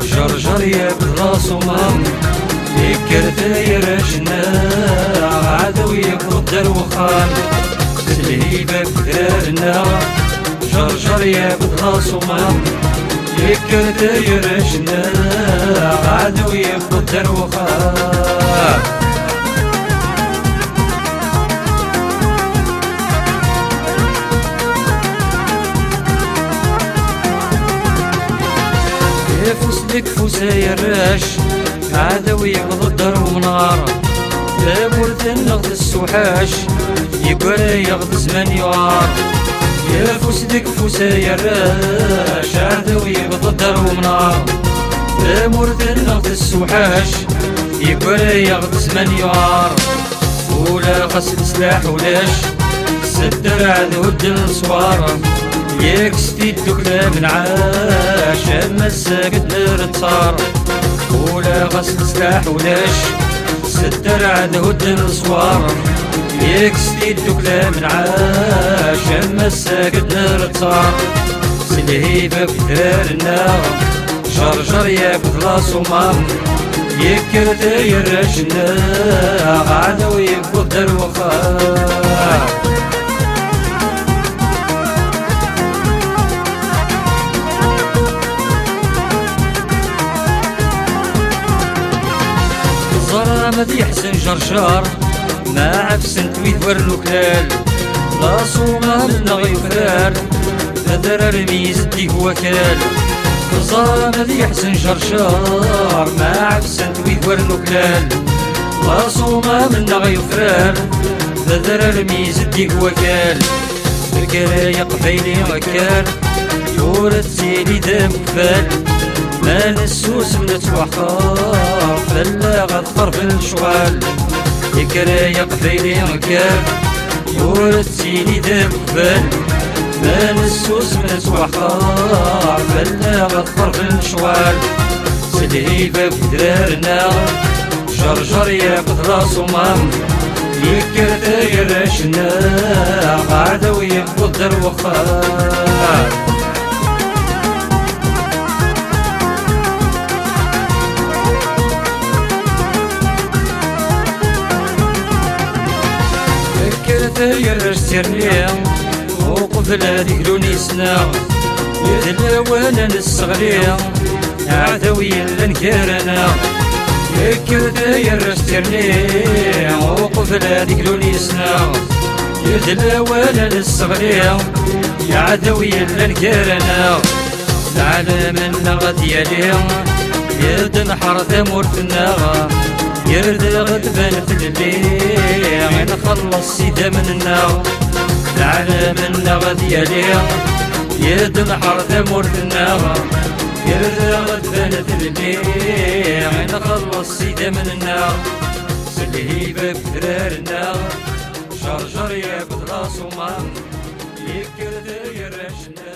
يا براسو مام يكرت يرشنا عدو يقدر وخان سلهيبة بدارنا جرجر يا براسو مام يكرت يرشنا عدو يقدر وخان لك فوسا الراش عدوي يغض ونار. لابد نغض السوحاش يقول يغض زمان يوار يا فوسدك فوسا الراش عدوي يغض ونار. لابد نغض السوحاش يقول يغض زمان يوار ولا غسل سلاح ولاش. سدر عدو الدن صوار. ياك ستيد دكلا من عاش أما الساقد نرتصار ولا غسل سلاح ولاش ستر عده الدن صوار. ياك ستيد دكلا من عاش أما الساقد نرتصار سلهيبة بثارنا جرجر يا بثلاص ومام يكر داير رجنا غادا ويبقى محمد يحسن جرجار ما عفسن تويد ورلوكلال لا صوما لنا غيفرار فدر رميز ديك وكال محمد يحسن جرجار ما عفسن تويد ورلوكلال لا صوما لنا غيفرار فدر رميز ديك وكال الكرايا قبيلي غكال يورد سيدي دم كفال. ما نسوس من توحقار فلا في الشوال يكرا قبيلي ركاب يورد سيني دم قبل ما نسوس من توحقار فلا في الشوال سدهي باب درارنا جرجر يا قدرة صمام يكر داير عشنا قاعدة ويبقى وخار ثير السرية وقفل هذيك لونيسنا يدل وأنا الصغرية عدوي لنكرنا يكر ثير السرية وقفل هذيك لونيسنا يدل وأنا الصغرية يا عدوي لنكرنا العالم النغد يلي يد نحر ثمور في النغد يرد غدبان في الليل. نخلص سيدا منا. العالم منا غادي يليا يد ثمور النار. يرد غدبان في الليل. نخلص سيدا منا. سلهيبة بدرارنا شرجر يا بدراس ومان يكر يرشنا